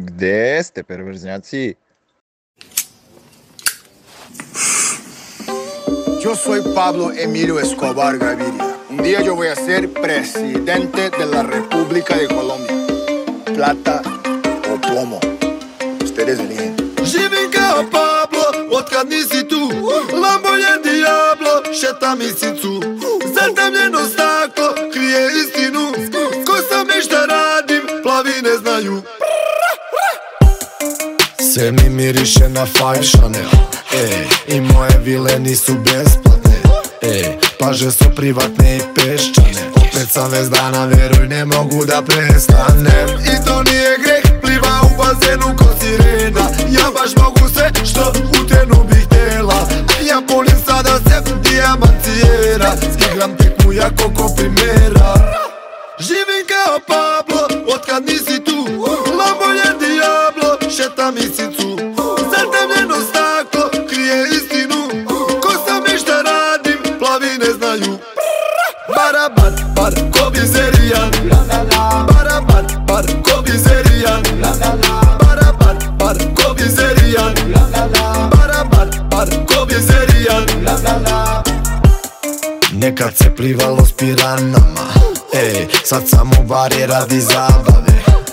Gde ste, perverznjaci? Yo soy Pablo Emilio Escobar Gaviria. Un día yo voy a ser presidente de la República de Colombia. Plata o plomo. Ustedes eligen. Živim kao Pablo, otkad nisi tu Lambo je Diablo, šeta misicu Zatemljeno staklo, krije istinu Ko sam i šta radim, plavi ne znaju Се ми мирише на Five Chanel. Е, и моје вилени су бесплатне Е, паже су приватне и пешчане. Опет сам вез дана, веруј, не могу да престанем. И то није грех, плива у базену ко сирена. Ја баш могу се што у тену бих тела ја полим сада се диамантиера. Скиграм тек му јако ко примера. Живим као Пабло, откад ниси šeta misicu Zatemljeno staklo, krije istinu? Ko sam i šta radim, plavi ne znaju. Barabar, bar, ko bizerijan Barabar, bar, ko bizerijan Barabar, bar, ko bizerijan Barabar, bar, ko bizerijan Nekad se plivalo s piranama Ej, sad sam u bari radi zabave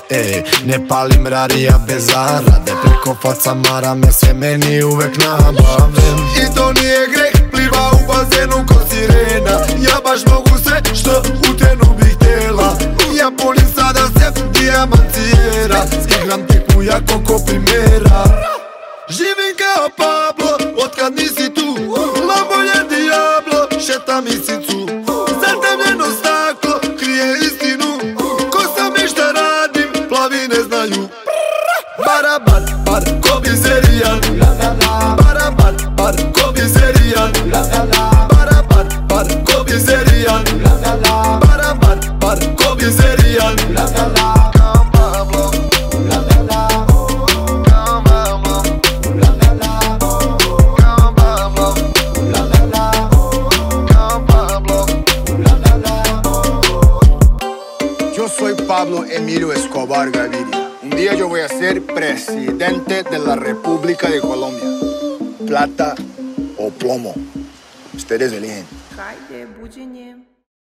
е Не палим рарија без зараде Преко фаца мараме се мени увек набавен И то не е грех, плива у базену ко сирена. Ја баш могу се што утену бих тела. Ја полим сада се диамантиера. Скиграм те куја ко примера. Живим као Пабло, откад ниси ту. Ламбо е дијабло, шетам си Pablo Emilio Escobar Gaviria. Un día yo voy a ser presidente de la República de Colombia. Plata o plomo. Ustedes eligen.